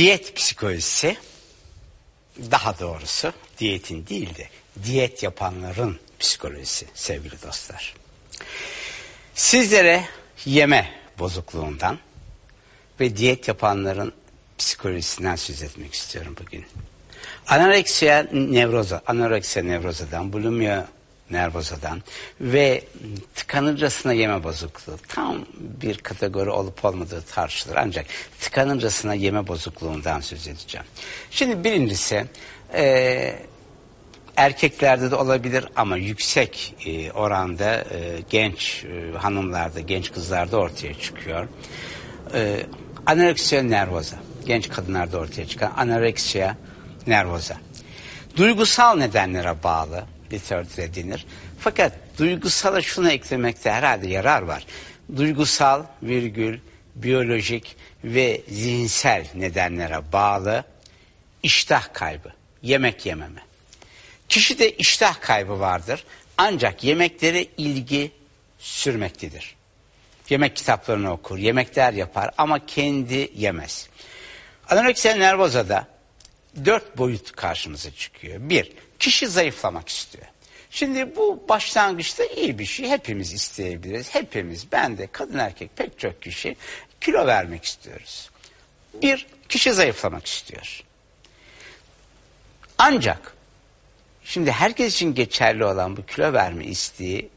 Diyet psikolojisi daha doğrusu diyetin değil de diyet yapanların psikolojisi sevgili dostlar. Sizlere yeme bozukluğundan ve diyet yapanların psikolojisinden söz etmek istiyorum bugün. Anoreksiya nevroza, anoreksiya nevrozadan, bulimia nervozadan ve tıkanırcasına yeme bozukluğu tam bir kategori olup olmadığı tartışılır. Ancak tıkanırcasına yeme bozukluğundan söz edeceğim. Şimdi birincisi e, erkeklerde de olabilir ama yüksek e, oranda e, genç e, hanımlarda, genç kızlarda ortaya çıkıyor. E, anoreksiya nervoza, genç kadınlarda ortaya çıkan anoreksiya nervoza. Duygusal nedenlere bağlı literatüre denir. Fakat duygusala şunu eklemekte herhalde yarar var. Duygusal virgül biyolojik ve zihinsel nedenlere bağlı iştah kaybı, yemek yememe. Kişide iştah kaybı vardır ancak yemeklere ilgi sürmektedir. Yemek kitaplarını okur, yemekler yapar ama kendi yemez. Anoreksiya nervozada dört boyut karşımıza çıkıyor. Bir, kişi zayıflamak istiyor. Şimdi bu başlangıçta iyi bir şey. Hepimiz isteyebiliriz. Hepimiz, ben de, kadın erkek pek çok kişi kilo vermek istiyoruz. Bir, kişi zayıflamak istiyor. Ancak şimdi herkes için geçerli olan bu kilo verme isteği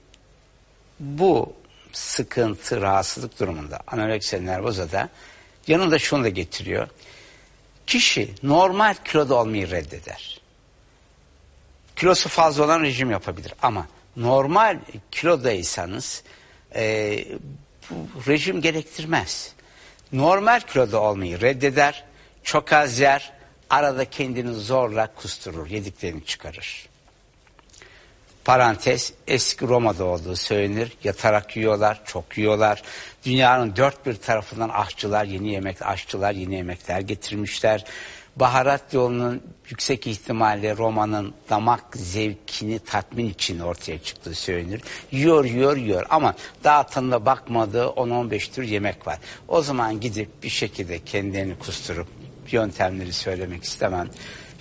bu sıkıntı, rahatsızlık durumunda anoreksiya nervozada yanında şunu da getiriyor. Kişi normal kiloda olmayı reddeder. Kilosu fazla olan rejim yapabilir ama normal kilodaysanız e, bu rejim gerektirmez. Normal kiloda olmayı reddeder, çok az yer, arada kendini zorla kusturur, yediklerini çıkarır. Parantez eski Roma'da olduğu söylenir. Yatarak yiyorlar, çok yiyorlar. Dünyanın dört bir tarafından aşçılar, yeni yemek aşçılar, yeni yemekler getirmişler. Baharat yolunun yüksek ihtimalle Roma'nın damak zevkini tatmin için ortaya çıktığı söylenir. Yiyor, yiyor, yiyor ama daha bakmadığı 10-15 tür yemek var. O zaman gidip bir şekilde kendilerini kusturup yöntemleri söylemek istemem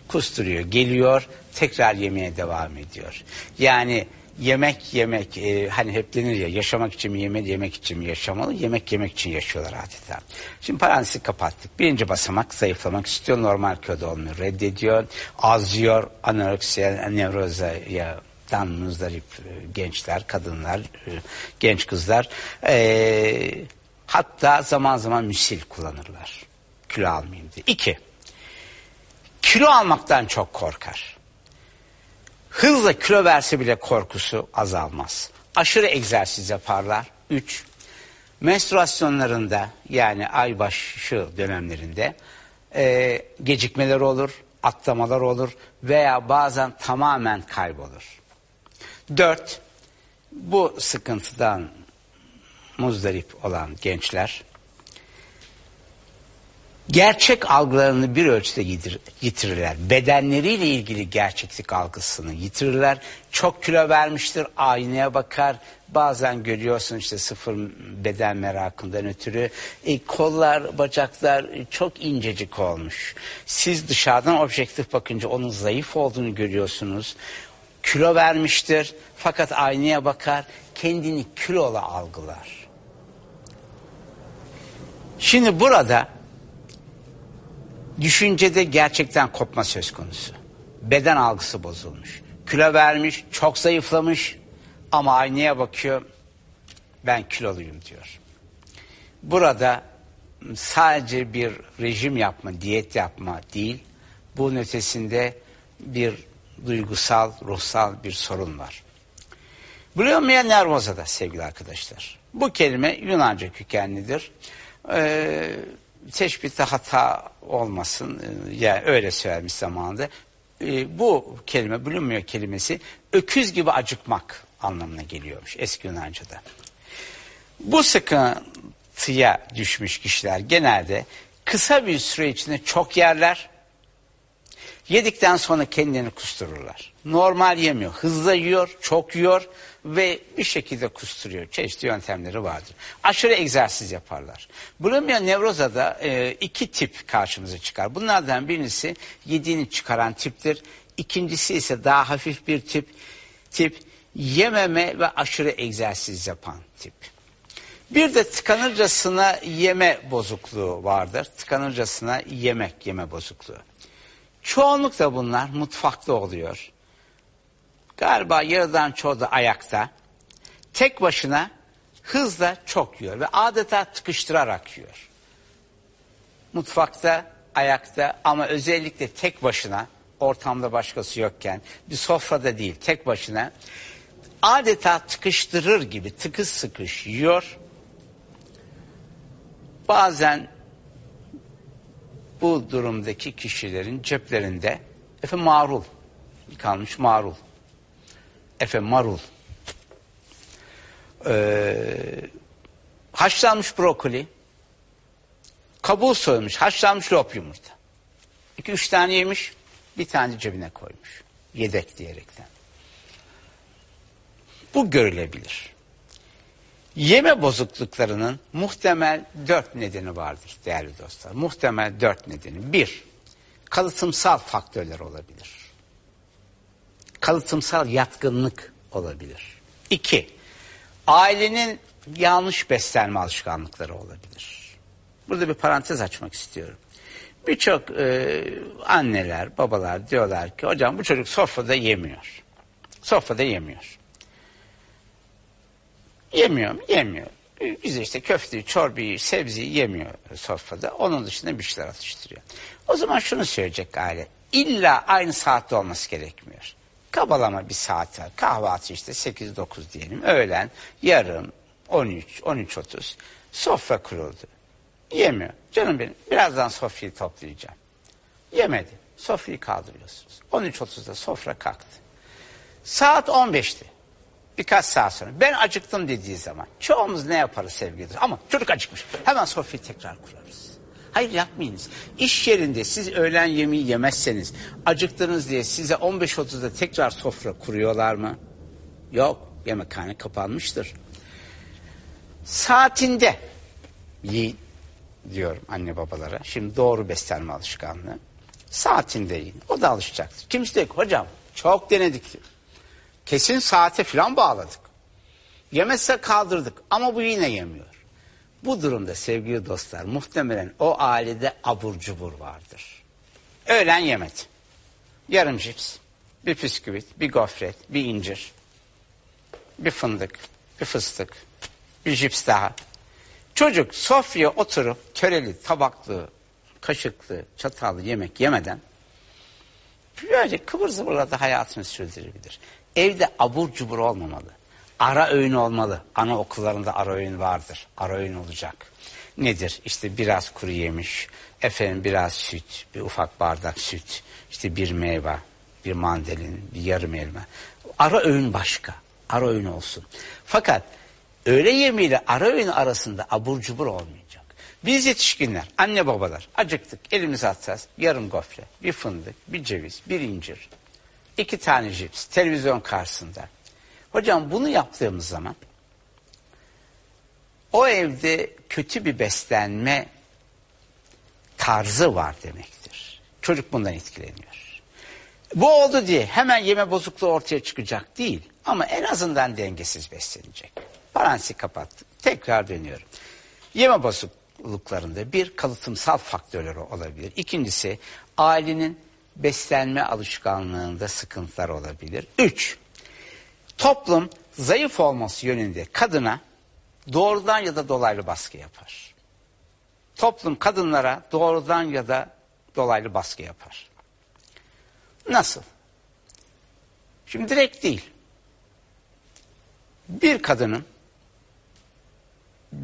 kusturuyor, geliyor, tekrar yemeye devam ediyor. Yani yemek yemek e, hani hep denir ya yaşamak için mi yemek yemek için mi yaşamalı yemek yemek için yaşıyorlar adeta. Şimdi parantezi kapattık. Birinci basamak zayıflamak istiyor normal kiloda olmuyor reddediyor az yiyor anoreksiya nevrozaya dan muzdarip e, gençler, kadınlar, e, genç kızlar e, hatta zaman zaman müsil kullanırlar kilo almayayım diye. İki, kilo almaktan çok korkar. Hızla kilo verse bile korkusu azalmaz. Aşırı egzersiz yaparlar. Üç, menstruasyonlarında yani aybaşı dönemlerinde e, gecikmeler olur, atlamalar olur veya bazen tamamen kaybolur. Dört, bu sıkıntıdan muzdarip olan gençler gerçek algılarını bir ölçüde yitirirler. Bedenleriyle ilgili gerçeklik algısını yitirirler. Çok kilo vermiştir, aynaya bakar. Bazen görüyorsun işte sıfır beden merakından ötürü. E, kollar, bacaklar çok incecik olmuş. Siz dışarıdan objektif bakınca onun zayıf olduğunu görüyorsunuz. Kilo vermiştir fakat aynaya bakar kendini kilola algılar. Şimdi burada düşüncede gerçekten kopma söz konusu. Beden algısı bozulmuş. Kilo vermiş, çok zayıflamış ama aynaya bakıyor. Ben kiloluyum diyor. Burada sadece bir rejim yapma, diyet yapma değil, bunun ötesinde bir duygusal, ruhsal bir sorun var. Bulimia nervosa da sevgili arkadaşlar. Bu kelime Yunanca kökenlidir. Ee, teşbihte hata olmasın e, yani öyle söylemiş zamanında. E, bu kelime bulunmuyor kelimesi öküz gibi acıkmak anlamına geliyormuş eski Yunanca'da. Bu sıkıntıya düşmüş kişiler genelde kısa bir süre içinde çok yerler Yedikten sonra kendini kustururlar. Normal yemiyor. Hızlı yiyor, çok yiyor ve bir şekilde kusturuyor. Çeşitli yöntemleri vardır. Aşırı egzersiz yaparlar. Bulimia nevrozada e, iki tip karşımıza çıkar. Bunlardan birincisi yediğini çıkaran tiptir. İkincisi ise daha hafif bir tip. Tip yememe ve aşırı egzersiz yapan tip. Bir de tıkanırcasına yeme bozukluğu vardır. Tıkanırcasına yemek yeme bozukluğu. Çoğunlukla bunlar mutfakta oluyor. Galiba yarıdan çoğu da ayakta. Tek başına hızla çok yiyor ve adeta tıkıştırarak yiyor. Mutfakta, ayakta ama özellikle tek başına ortamda başkası yokken bir sofrada değil tek başına adeta tıkıştırır gibi tıkış sıkış yiyor. Bazen bu durumdaki kişilerin ceplerinde efe marul kalmış marul efe marul ee, haşlanmış brokoli kabuğu soymuş haşlanmış lop yumurta iki üç tane yemiş bir tane cebine koymuş yedek diyerekten bu görülebilir Yeme bozukluklarının muhtemel dört nedeni vardır değerli dostlar. Muhtemel dört nedeni. Bir, kalıtımsal faktörler olabilir. Kalıtımsal yatkınlık olabilir. İki, ailenin yanlış beslenme alışkanlıkları olabilir. Burada bir parantez açmak istiyorum. Birçok e, anneler, babalar diyorlar ki hocam bu çocuk sofrada yemiyor. Sofrada yemiyor. Yemiyor mu? Yemiyor. Biz işte köfteyi, çorbayı, sebzeyi yemiyor sofrada. Onun dışında bir şeyler atıştırıyor. O zaman şunu söyleyecek aile. İlla aynı saatte olması gerekmiyor. Kabalama bir saate. Kahvaltı işte 8-9 diyelim. Öğlen, yarım, 13, 13.30. Sofra kuruldu. Yemiyor. Canım benim birazdan sofrayı toplayacağım. Yemedi. Sofrayı kaldırıyorsunuz. 13.30'da sofra kalktı. Saat 15'ti. Birkaç saat sonra ben acıktım dediği zaman çoğumuz ne yaparız sevgili Ama çocuk acıkmış. Hemen sofrayı tekrar kurarız. Hayır yapmayınız. İş yerinde siz öğlen yemeği yemezseniz acıktınız diye size 15.30'da tekrar sofra kuruyorlar mı? Yok. Yemekhane kapanmıştır. Saatinde yiyin diyorum anne babalara. Şimdi doğru beslenme alışkanlığı. Saatinde yiyin. O da alışacaktır. Kimse diyor ki hocam çok denedik. Kesin saate falan bağladık. Yemezse kaldırdık ama bu yine yemiyor. Bu durumda sevgili dostlar muhtemelen o ailede abur cubur vardır. Öğlen yemedi. Yarım cips, bir bisküvit, bir gofret, bir incir, bir fındık, bir fıstık, bir cips daha. Çocuk sofraya oturup köreli, tabaklı, kaşıklı, çatallı yemek yemeden böyle kıvır zıvırla hayatını sürdürebilir. Evde abur cubur olmamalı. Ara öğün olmalı. Ana okullarında ara öğün vardır. Ara öğün olacak. Nedir? İşte biraz kuru yemiş, efendim biraz süt, bir ufak bardak süt, işte bir meyve, bir mandalin, bir yarım elma. Ara öğün başka. Ara öğün olsun. Fakat öğle yemeğiyle ara öğün arasında abur cubur olmayacak. Biz yetişkinler, anne babalar acıktık, elimizi atacağız. Yarım gofre, bir fındık, bir ceviz, bir incir, iki tane cips televizyon karşısında. Hocam bunu yaptığımız zaman o evde kötü bir beslenme tarzı var demektir. Çocuk bundan etkileniyor. Bu oldu diye hemen yeme bozukluğu ortaya çıkacak değil. Ama en azından dengesiz beslenecek. Parantezi kapattık. Tekrar dönüyorum. Yeme bozukluklarında bir kalıtımsal faktörleri olabilir. İkincisi ailenin beslenme alışkanlığında sıkıntılar olabilir. Üç, toplum zayıf olması yönünde kadına doğrudan ya da dolaylı baskı yapar. Toplum kadınlara doğrudan ya da dolaylı baskı yapar. Nasıl? Şimdi direkt değil. Bir kadının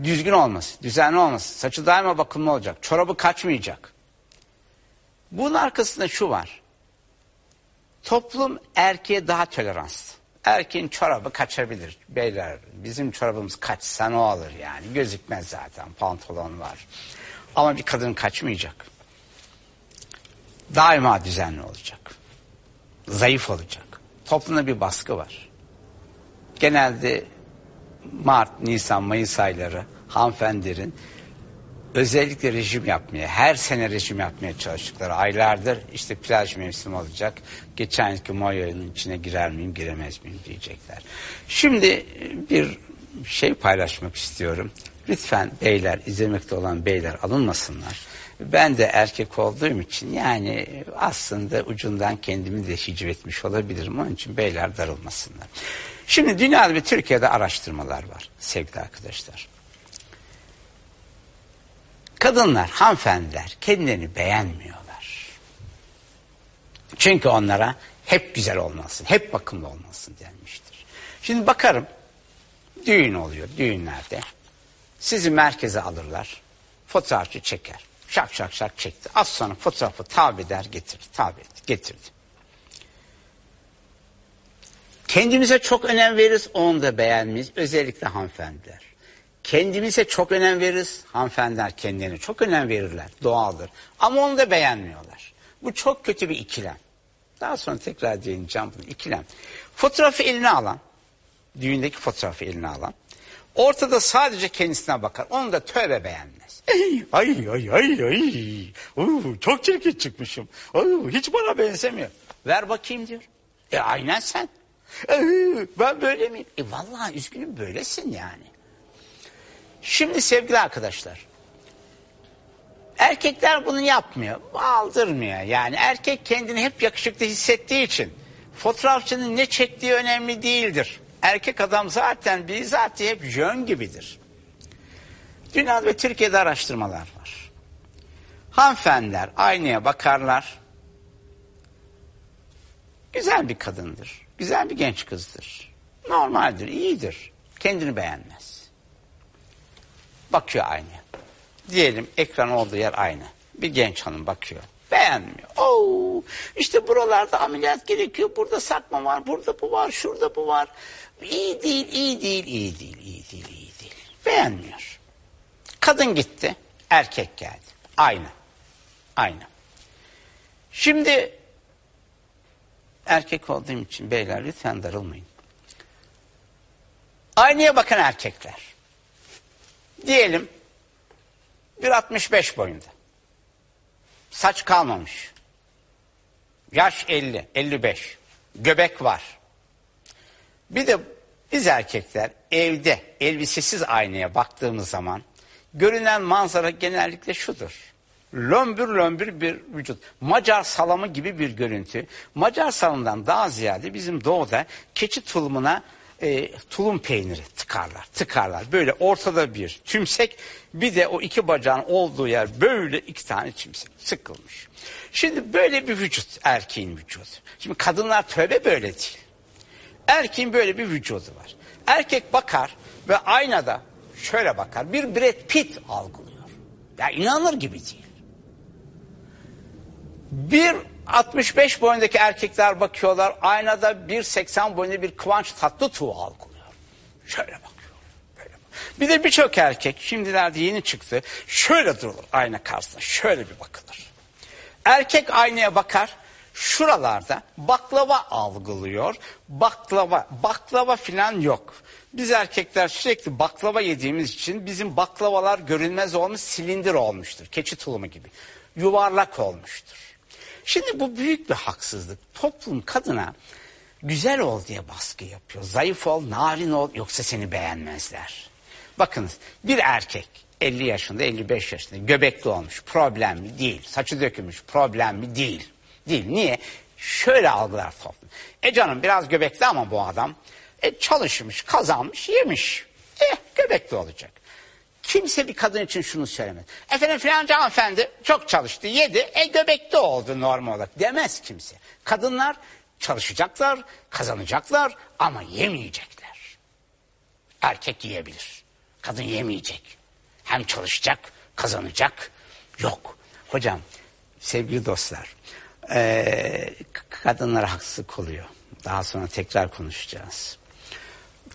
düzgün olması, düzenli olması, saçı daima bakımlı olacak, çorabı kaçmayacak, bunun arkasında şu var. Toplum erkeğe daha toleranslı. Erkeğin çorabı kaçabilir. Beyler bizim çorabımız kaçsa ne olur yani. Gözükmez zaten pantolon var. Ama bir kadın kaçmayacak. daima düzenli olacak. Zayıf olacak. Toplumda bir baskı var. Genelde Mart, Nisan, Mayıs ayları hanımefendilerin özellikle rejim yapmaya, her sene rejim yapmaya çalıştıkları aylardır işte plaj mevsimi olacak. Geçen May ayının içine girer miyim, giremez miyim diyecekler. Şimdi bir şey paylaşmak istiyorum. Lütfen beyler, izlemekte olan beyler alınmasınlar. Ben de erkek olduğum için yani aslında ucundan kendimi de hicv etmiş olabilirim. Onun için beyler darılmasınlar. Şimdi dünyada ve Türkiye'de araştırmalar var sevgili arkadaşlar. Kadınlar, hanımefendiler kendilerini beğenmiyorlar. Çünkü onlara hep güzel olmasın, hep bakımlı olmasın denmiştir. Şimdi bakarım, düğün oluyor, düğünlerde. Sizi merkeze alırlar, fotoğrafçı çeker. Şak şak şak çekti. Az sonra fotoğrafı tabi eder getirdi, tabi etti, getirdi. Kendimize çok önem veririz, onu da beğenmeyiz. Özellikle hanımefendiler. Kendimize çok önem veririz. Hanımefendiler kendilerine çok önem verirler. Doğaldır. Ama onu da beğenmiyorlar. Bu çok kötü bir ikilem. Daha sonra tekrar değineceğim bunu. İkilem. Fotoğrafı eline alan, düğündeki fotoğrafı eline alan, ortada sadece kendisine bakar. Onu da tövbe beğenmez. Ay ay ay ay. Oo, çok çirkin çıkmışım. Oo, hiç bana benzemiyor. Ver bakayım diyor. E aynen sen. Ee, ben böyle miyim? E vallahi üzgünüm böylesin yani. Şimdi sevgili arkadaşlar. Erkekler bunu yapmıyor. Aldırmıyor. Yani erkek kendini hep yakışıklı hissettiği için fotoğrafçının ne çektiği önemli değildir. Erkek adam zaten bizatihi hep yön gibidir. Dünyada ve Türkiye'de araştırmalar var. Hanımefendiler aynaya bakarlar. Güzel bir kadındır. Güzel bir genç kızdır. Normaldir, iyidir. Kendini beğenmez. Bakıyor aynaya. Diyelim ekran olduğu yer aynı. Bir genç hanım bakıyor. Beğenmiyor. Oo, işte buralarda ameliyat gerekiyor. Burada sakma var, burada bu var, şurada bu var. İyi değil, iyi değil, iyi değil, iyi değil, iyi değil. Beğenmiyor. Kadın gitti, erkek geldi. Aynı. Aynı. Şimdi erkek olduğum için beyler lütfen darılmayın. Aynaya bakan erkekler. Diyelim 1.65 boyunda. Saç kalmamış. Yaş 50, 55. Göbek var. Bir de biz erkekler evde elbisesiz aynaya baktığımız zaman görünen manzara genellikle şudur. Lömbür lömbür bir vücut. Macar salamı gibi bir görüntü. Macar salamından daha ziyade bizim doğuda keçi tulumuna e, tulum peyniri tıkarlar. Tıkarlar. Böyle ortada bir tümsek bir de o iki bacağın olduğu yer böyle iki tane tümsek sıkılmış. Şimdi böyle bir vücut erkeğin vücudu. Şimdi kadınlar tövbe böyle değil. Erkeğin böyle bir vücudu var. Erkek bakar ve aynada şöyle bakar. Bir Brad Pitt algılıyor. Ya inanılır gibi değil. Bir 65 boyundaki erkekler bakıyorlar. Aynada 1.80 boyunda bir Kıvanç Tatlıtuğ algılıyor. Şöyle bakıyor. Böyle bakıyor. Bir de birçok erkek şimdilerde yeni çıktı. Şöyle durulur ayna karşısında. Şöyle bir bakılır. Erkek aynaya bakar. Şuralarda baklava algılıyor. Baklava, baklava filan yok. Biz erkekler sürekli baklava yediğimiz için bizim baklavalar görünmez olmuş silindir olmuştur. Keçi tulumu gibi. Yuvarlak olmuştur. Şimdi bu büyük bir haksızlık. Toplum kadına güzel ol diye baskı yapıyor. Zayıf ol, narin ol yoksa seni beğenmezler. Bakınız bir erkek 50 yaşında 55 yaşında göbekli olmuş problem mi? Değil. Saçı dökülmüş problem mi? Değil. Değil. Niye? Şöyle algılar toplum. E canım biraz göbekli ama bu adam e, çalışmış, kazanmış, yemiş. Eh göbekli olacak. Kimse bir kadın için şunu söylemez. Efendim filanca hanımefendi çok çalıştı, yedi, e göbekli oldu normal olarak. Demez kimse. Kadınlar çalışacaklar, kazanacaklar ama yemeyecekler. Erkek yiyebilir. Kadın yemeyecek. Hem çalışacak, kazanacak. Yok. Hocam, sevgili dostlar, ee, kadınlara haksızlık oluyor. Daha sonra tekrar konuşacağız.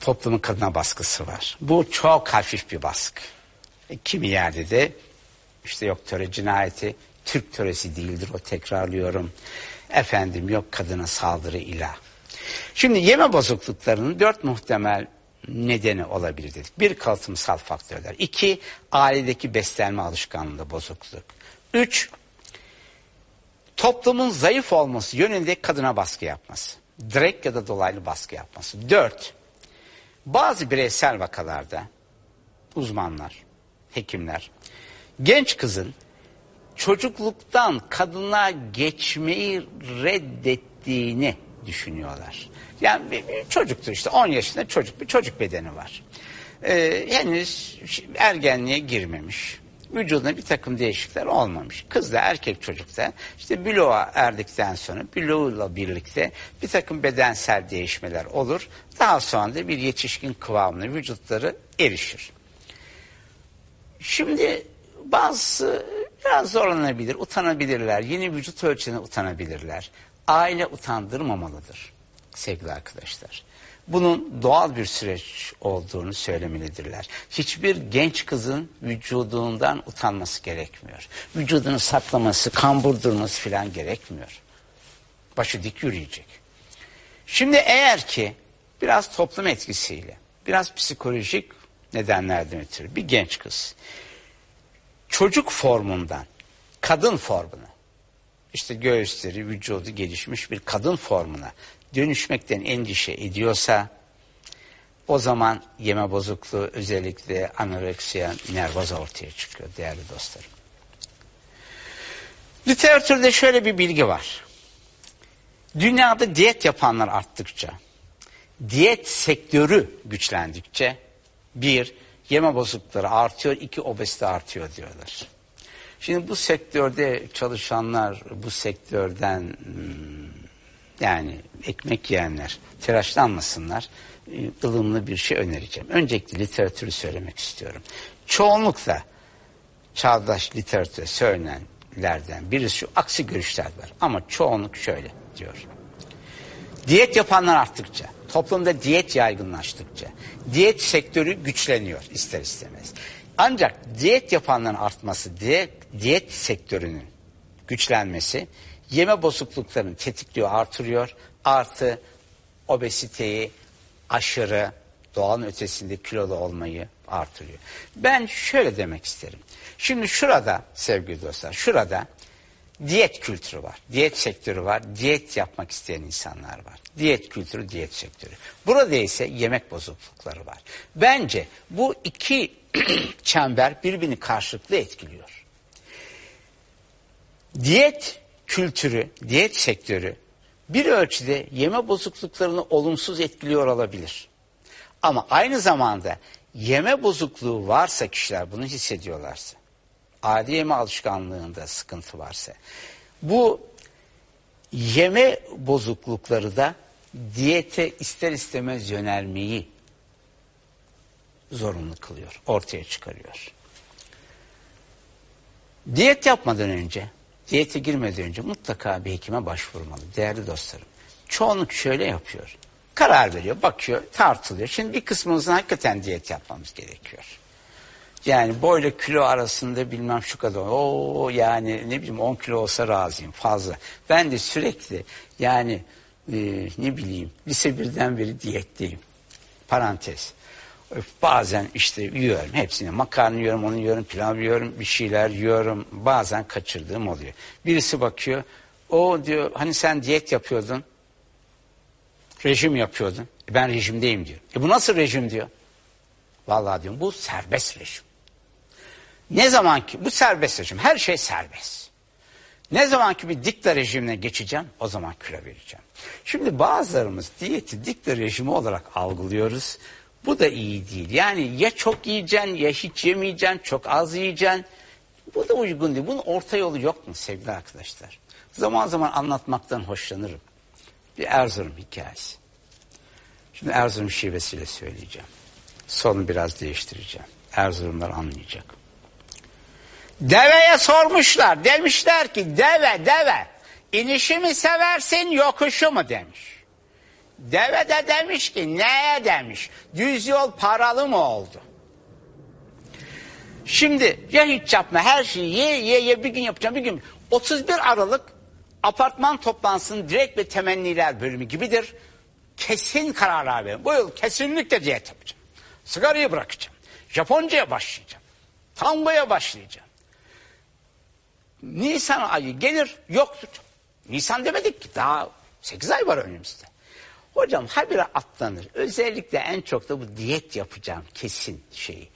Toplumun kadına baskısı var. Bu çok hafif bir baskı. Kimi yerde de işte yok töre cinayeti, Türk töresi değildir o tekrarlıyorum. Efendim yok kadına saldırı ilah. Şimdi yeme bozukluklarının dört muhtemel nedeni olabilir dedik. Bir kalıtımsal faktörler. İki ailedeki beslenme alışkanlığı bozukluk. Üç toplumun zayıf olması yönünde kadına baskı yapması. Direkt ya da dolaylı baskı yapması. Dört bazı bireysel vakalarda uzmanlar, hekimler genç kızın çocukluktan kadına geçmeyi reddettiğini düşünüyorlar. Yani bir, bir çocuktur işte 10 yaşında çocuk bir çocuk bedeni var. Ee, henüz ergenliğe girmemiş. Vücudunda bir takım değişiklikler olmamış. Kız da erkek çocuk da işte bloğa erdikten sonra bloğuyla birlikte bir takım bedensel değişmeler olur. Daha sonra da bir yetişkin kıvamına vücutları erişir. Şimdi bazı biraz zorlanabilir, utanabilirler. Yeni vücut ölçüne utanabilirler. Aile utandırmamalıdır sevgili arkadaşlar. Bunun doğal bir süreç olduğunu söylemelidirler. Hiçbir genç kızın vücudundan utanması gerekmiyor. Vücudunu saklaması, kambur durması filan gerekmiyor. Başı dik yürüyecek. Şimdi eğer ki biraz toplum etkisiyle, biraz psikolojik nedenlerden ötürü bir genç kız çocuk formundan kadın formuna işte göğüsleri, vücudu gelişmiş bir kadın formuna dönüşmekten endişe ediyorsa o zaman yeme bozukluğu özellikle anoreksiya nervoza ortaya çıkıyor değerli dostlarım. Literatürde şöyle bir bilgi var. Dünyada diyet yapanlar arttıkça, diyet sektörü güçlendikçe bir, yeme bozuklukları artıyor, iki obezite artıyor diyorlar. Şimdi bu sektörde çalışanlar, bu sektörden hmm, yani ekmek yiyenler telaşlanmasınlar. E, ılımlı bir şey önereceğim. Öncelikle literatürü söylemek istiyorum. Çoğunlukla çağdaş literatüre söylenenlerden birisi şu aksi görüşler var. Ama çoğunluk şöyle diyor. Diyet yapanlar arttıkça, toplumda diyet yaygınlaştıkça, diyet sektörü güçleniyor ister istemez. Ancak diyet yapanların artması, diyet, diyet sektörünün güçlenmesi yeme bozukluklarını tetikliyor, artırıyor. Artı obeziteyi aşırı doğanın ötesinde kilolu olmayı artırıyor. Ben şöyle demek isterim. Şimdi şurada sevgili dostlar, şurada diyet kültürü var, diyet sektörü var, diyet yapmak isteyen insanlar var. Diyet kültürü, diyet sektörü. Burada ise yemek bozuklukları var. Bence bu iki çember birbirini karşılıklı etkiliyor. Diyet kültürü, diyet sektörü bir ölçüde yeme bozukluklarını olumsuz etkiliyor olabilir. Ama aynı zamanda yeme bozukluğu varsa kişiler bunu hissediyorlarsa, adi yeme alışkanlığında sıkıntı varsa, bu yeme bozuklukları da diyete ister istemez yönelmeyi zorunlu kılıyor, ortaya çıkarıyor. Diyet yapmadan önce diyete girmeden önce mutlaka bir hekime başvurmalı değerli dostlarım. Çoğunluk şöyle yapıyor. Karar veriyor, bakıyor, tartılıyor. Şimdi bir kısmımızın hakikaten diyet yapmamız gerekiyor. Yani boyla kilo arasında bilmem şu kadar. O yani ne bileyim 10 kilo olsa razıyım fazla. Ben de sürekli yani e, ne bileyim lise birden beri diyetteyim. Parantez. Bazen işte yiyorum hepsini. Makarna yiyorum, onu yiyorum, pilav yiyorum, bir şeyler yiyorum. Bazen kaçırdığım oluyor. Birisi bakıyor. O diyor hani sen diyet yapıyordun. Rejim yapıyordun. E ben rejimdeyim diyor. E bu nasıl rejim diyor. Vallahi diyorum bu serbest rejim. Ne zaman ki bu serbest rejim her şey serbest. Ne zaman ki bir dikta rejimine geçeceğim o zaman kilo vereceğim. Şimdi bazılarımız diyeti dikta rejimi olarak algılıyoruz. Bu da iyi değil. Yani ya çok yiyeceksin ya hiç yemeyeceksin, çok az yiyeceksin. Bu da uygun değil. Bunun orta yolu yok mu sevgili arkadaşlar? Zaman zaman anlatmaktan hoşlanırım. Bir Erzurum hikayesi. Şimdi Erzurum şivesiyle söyleyeceğim. Sonu biraz değiştireceğim. Erzurumlar anlayacak. Deveye sormuşlar. Demişler ki deve deve inişi mi seversin yokuşu mu demiş. Deve de demiş ki neye demiş. Düz yol paralı mı oldu? Şimdi ya hiç yapma her şeyi ye ye ye bir gün yapacağım bir gün. 31 Aralık apartman toplantısının direkt ve temenniler bölümü gibidir. Kesin kararlar verin. Bu yıl kesinlikle diyet yapacağım. Sigarayı bırakacağım. Japonca'ya başlayacağım. Tango'ya başlayacağım. Nisan ayı gelir yoktur. Nisan demedik ki daha 8 ay var önümüzde. Hocam habire atlanır. Özellikle en çok da bu diyet yapacağım kesin şeyi.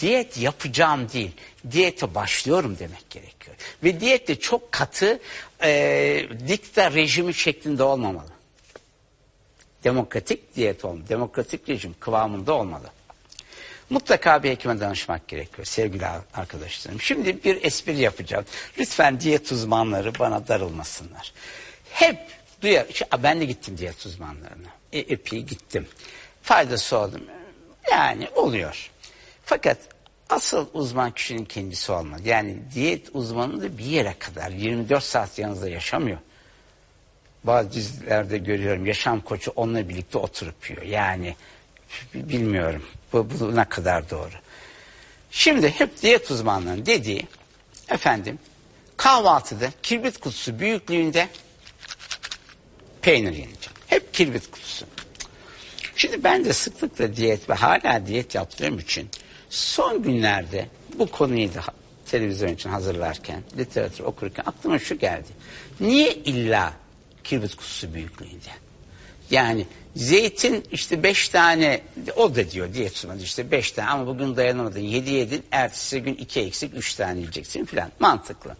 Diyet yapacağım değil, diyete başlıyorum demek gerekiyor. Ve diyet de çok katı e, dikta rejimi şeklinde olmamalı. Demokratik diyet olmalı, demokratik rejim kıvamında olmalı. Mutlaka bir hekime danışmak gerekiyor sevgili arkadaşlarım. Şimdi bir espri yapacağım. Lütfen diyet uzmanları bana darılmasınlar. Hep duyar. Ben de gittim diyet uzmanlarına. E, epey gittim. Faydası oldu. Yani oluyor. Fakat asıl uzman kişinin kendisi olmalı. Yani diyet uzmanı da bir yere kadar 24 saat yanınızda yaşamıyor. Bazı dizilerde görüyorum yaşam koçu onunla birlikte oturup yiyor. Yani bilmiyorum bu, bu ne kadar doğru. Şimdi hep diyet uzmanlarının dediği efendim kahvaltıda kirbit kutusu büyüklüğünde peynir yenecek. Hep kirbit kutusu. Şimdi ben de sıklıkla diyet ve hala diyet yaptığım için son günlerde bu konuyu da televizyon için hazırlarken, literatür okurken aklıma şu geldi. Niye illa kirbit kutusu büyüklüğünde? Yani zeytin işte beş tane o da diyor diyet sunmadı işte beş tane ama bugün dayanamadın yedi yedin ertesi gün iki eksik üç tane yiyeceksin filan mantıklı.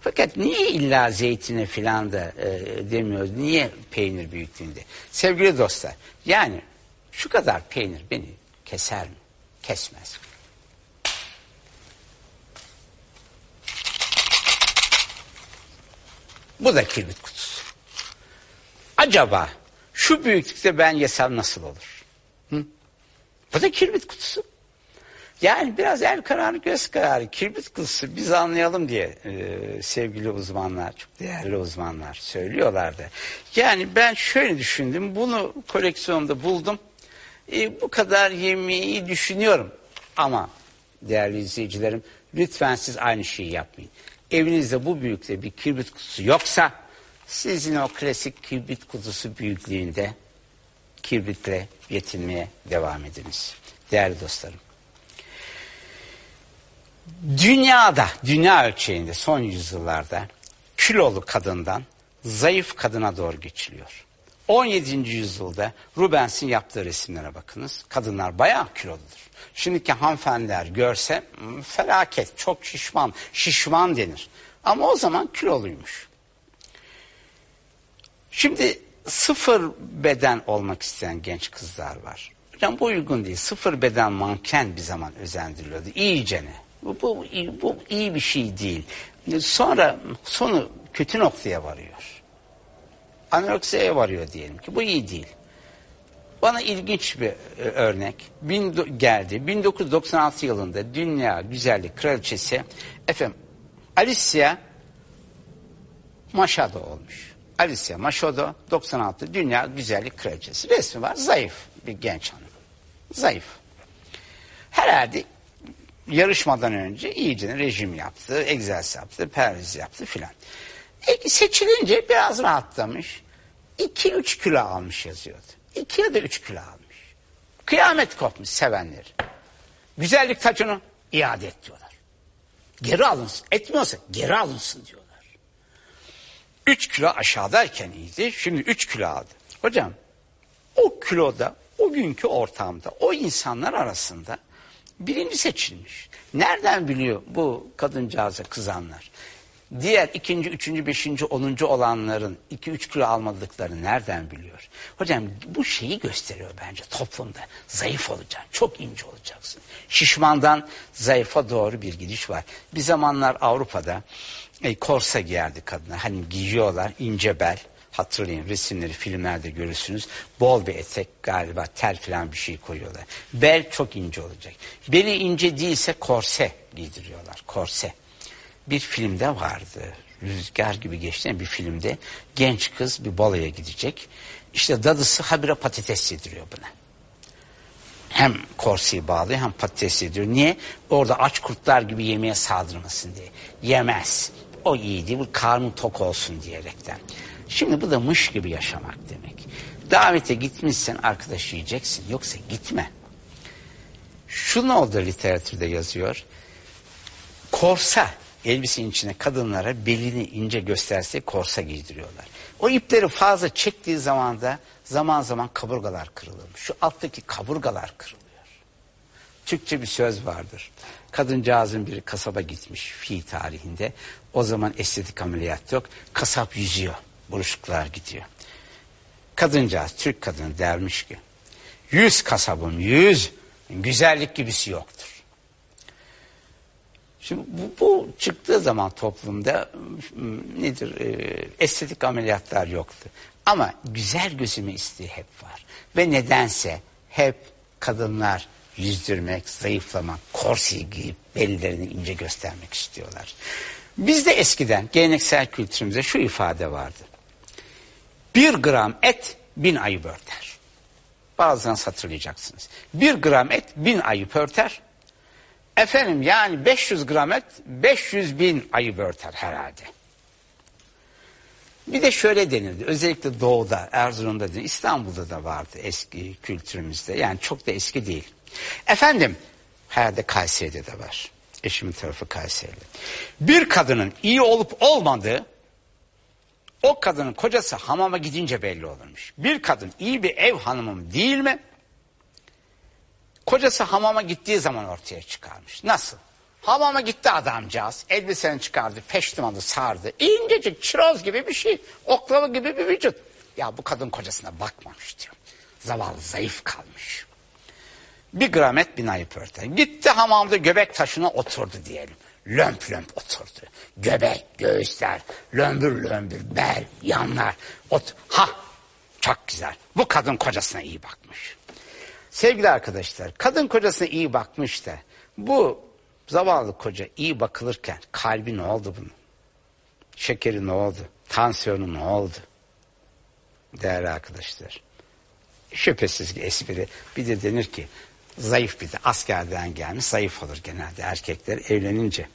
Fakat niye illa zeytine filan da e, demiyoruz niye peynir büyüklüğünde? Sevgili dostlar yani şu kadar peynir beni keser mi? Kesmez. Bu da kirbit kutusu. Acaba şu büyüklükte ben yesem nasıl olur? Hı? Bu da kirbit kutusu. Yani biraz el kararı göz kararı kirbit kutusu biz anlayalım diye e, sevgili uzmanlar çok değerli uzmanlar söylüyorlardı. Yani ben şöyle düşündüm bunu koleksiyonda buldum. E, bu kadar yemeği düşünüyorum ama değerli izleyicilerim lütfen siz aynı şeyi yapmayın. Evinizde bu büyüklükte bir kirbit kutusu yoksa sizin o klasik kibrit kutusu büyüklüğünde kibritle yetinmeye devam ediniz. Değerli dostlarım. Dünyada, dünya ölçeğinde son yüzyıllarda kilolu kadından zayıf kadına doğru geçiliyor. 17. yüzyılda Rubens'in yaptığı resimlere bakınız. Kadınlar bayağı kiloludur. Şimdiki hanımefendiler görse hmm, felaket, çok şişman, şişman denir. Ama o zaman kiloluymuş. Şimdi sıfır beden olmak isteyen genç kızlar var. Hocam bu uygun değil. Sıfır beden manken bir zaman özendiriliyordu. İyicene. Bu, bu, bu, iyi bir şey değil. Sonra sonu kötü noktaya varıyor. Anoreksiye varıyor diyelim ki. Bu iyi değil. Bana ilginç bir e, örnek bin, geldi. 1996 yılında Dünya Güzellik Kraliçesi efendim Alicia Machado olmuş. Alicia Machado 96 Dünya Güzellik Kraliçesi. Resmi var. Zayıf bir genç hanım. Zayıf. Herhalde yarışmadan önce iyice rejim yaptı, egzersiz yaptı, perhiz yaptı filan. E, seçilince biraz rahatlamış. 2-3 kilo almış yazıyordu. 2 ya da 3 kilo almış. Kıyamet kopmuş sevenleri. Güzellik tacını iade et diyorlar. Geri alınsın. Etmiyorsa geri alınsın diyor. 3 kilo aşağıdayken iyiydi. Şimdi 3 kilo aldı. Hocam o kiloda o günkü ortamda o insanlar arasında birinci seçilmiş. Nereden biliyor bu kadıncağıza kızanlar? Diğer ikinci, üçüncü, beşinci, onuncu olanların iki üç kilo almadıklarını nereden biliyor? Hocam bu şeyi gösteriyor bence toplumda. Zayıf olacaksın, çok ince olacaksın. Şişmandan zayıfa doğru bir gidiş var. Bir zamanlar Avrupa'da e, korsa giyerdi kadınlar. Hani giyiyorlar ince bel. Hatırlayın resimleri filmlerde görürsünüz. Bol bir etek galiba tel falan bir şey koyuyorlar. Bel çok ince olacak. Beli ince değilse korse giydiriyorlar. Korse. Bir filmde vardı. Rüzgar gibi geçti bir filmde. Genç kız bir balaya gidecek. İşte dadısı habire patates yediriyor buna. hem korseyi bağlıyor hem patates yediriyor. Niye? Orada aç kurtlar gibi yemeğe saldırmasın diye. Yemez. O değil. Bu karnı tok olsun diyerekten. Şimdi bu da mış gibi yaşamak demek. Davete gitmişsen arkadaş yiyeceksin. Yoksa gitme. Şu ne oldu literatürde yazıyor. Korsa elbisenin içine kadınlara belini ince gösterse korsa giydiriyorlar. O ipleri fazla çektiği zaman da zaman zaman kaburgalar kırılır. Şu alttaki kaburgalar kırılıyor. Türkçe bir söz vardır. Kadıncağızın biri kasaba gitmiş fi tarihinde. O zaman estetik ameliyat yok. Kasap yüzüyor. Buruşuklar gidiyor. Kadıncağız Türk kadını dermiş ki yüz kasabım yüz güzellik gibisi yoktur. Şimdi bu, bu çıktığı zaman toplumda nedir e, estetik ameliyatlar yoktu. Ama güzel gözümü isteği hep var. Ve nedense hep kadınlar yüzdürmek, zayıflamak, korsi giyip bellerini ince göstermek istiyorlar. Bizde eskiden geleneksel kültürümüzde şu ifade vardı. Bir gram et bin ayıp örter. Bazılarınız hatırlayacaksınız. Bir gram et bin ayıp örter. Efendim yani 500 gram et 500 bin ayıp örter herhalde. Bir de şöyle denildi. Özellikle doğuda, Erzurum'da, İstanbul'da da vardı eski kültürümüzde. Yani çok da eski değil. Efendim, herhalde Kayseri'de de var. Eşimin tarafı Kayseri'de. Bir kadının iyi olup olmadığı o kadının kocası hamama gidince belli olurmuş. Bir kadın iyi bir ev hanımı değil mi? Kocası hamama gittiği zaman ortaya çıkarmış. Nasıl? Hamama gitti adamcağız. Elbiseni çıkardı, peştimalı sardı. İncecik çiroz gibi bir şey. Oklava gibi bir vücut. Ya bu kadın kocasına bakmamış diyor. Zavallı zayıf kalmış. Bir gram et bin ayıp örter. Gitti hamamda göbek taşına oturdu diyelim. Lömp lömp oturdu. Göbek, göğüsler, lömbür lömbür, bel, yanlar. Ot ha çok güzel. Bu kadın kocasına iyi bakmış. Sevgili arkadaşlar, kadın kocasına iyi bakmış da bu zavallı koca iyi bakılırken kalbi ne oldu bunun? Şekeri ne oldu? Tansiyonu ne oldu? Değerli arkadaşlar. Şüphesiz ki espri. Bir de denir ki zayıf bir de askerden gelmiş zayıf olur genelde erkekler evlenince.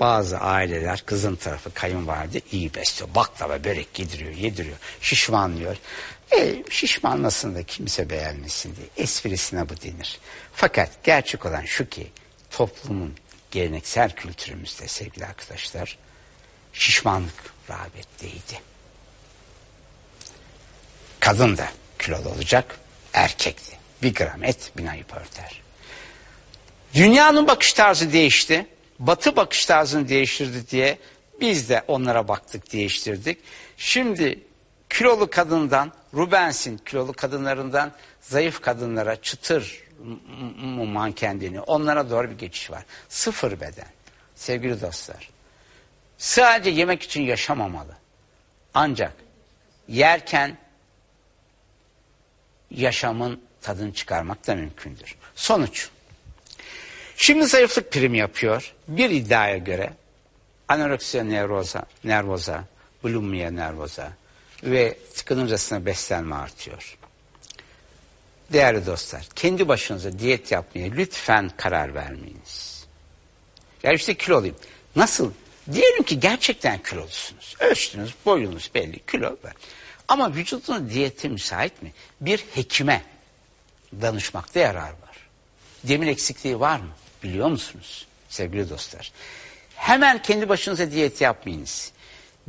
Bazı aileler kızın tarafı kayınvalide iyi besliyor. Baklava börek yediriyor yediriyor şişmanlıyor. E, şişmanlasın da kimse beğenmesin diye esprisine bu denir. Fakat gerçek olan şu ki toplumun geleneksel kültürümüzde sevgili arkadaşlar şişmanlık rağbetteydi. Kadın da kilolu olacak erkekti. Bir gram et bin ayıp örter. Dünyanın bakış tarzı değişti. Batı bakış tarzını değiştirdi diye biz de onlara baktık değiştirdik. Şimdi kilolu kadından Rubens'in kilolu kadınlarından zayıf kadınlara çıtır mankenliğini onlara doğru bir geçiş var. Sıfır beden. Sevgili dostlar. Sadece yemek için yaşamamalı. Ancak yerken yaşamın tadını çıkarmak da mümkündür. Sonuç. Şimdi zayıflık primi yapıyor. Bir iddiaya göre anoreksiya nervoza, nervoza, bulimia nervoza ve tıkanırcasına beslenme artıyor. Değerli dostlar, kendi başınıza diyet yapmaya lütfen karar vermeyiniz. Ya işte kiloluyum. Nasıl? Diyelim ki gerçekten kilolusunuz. Ölçtünüz, boyunuz belli, kilo var. Ama vücudunuz diyete müsait mi? Bir hekime danışmakta yarar var. Demir eksikliği var mı? Biliyor musunuz sevgili dostlar? Hemen kendi başınıza diyet yapmayınız.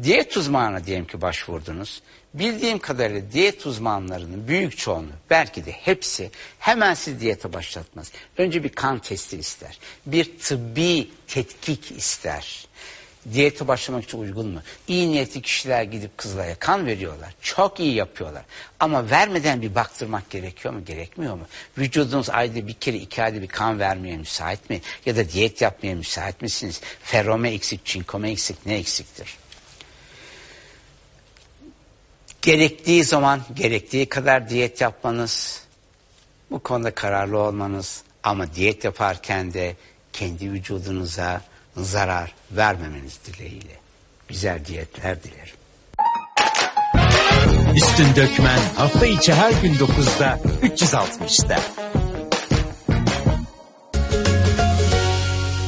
Diyet uzmanına diyelim ki başvurdunuz. Bildiğim kadarıyla diyet uzmanlarının büyük çoğunluğu belki de hepsi hemen siz diyete başlatmaz. Önce bir kan testi ister. Bir tıbbi tetkik ister. Diyete başlamak için uygun mu? İyi niyetli kişiler gidip kızlara kan veriyorlar. Çok iyi yapıyorlar. Ama vermeden bir baktırmak gerekiyor mu? Gerekmiyor mu? Vücudunuz ayda bir kere iki ayda bir kan vermeye müsait mi? Ya da diyet yapmaya müsait misiniz? Ferrome eksik, çinkome eksik ne eksiktir? Gerektiği zaman gerektiği kadar diyet yapmanız, bu konuda kararlı olmanız ama diyet yaparken de kendi vücudunuza zarar vermemeniz dileğiyle. Güzel diyetler dilerim. Üstün Dökmen hafta içi her gün 9'da 360'da.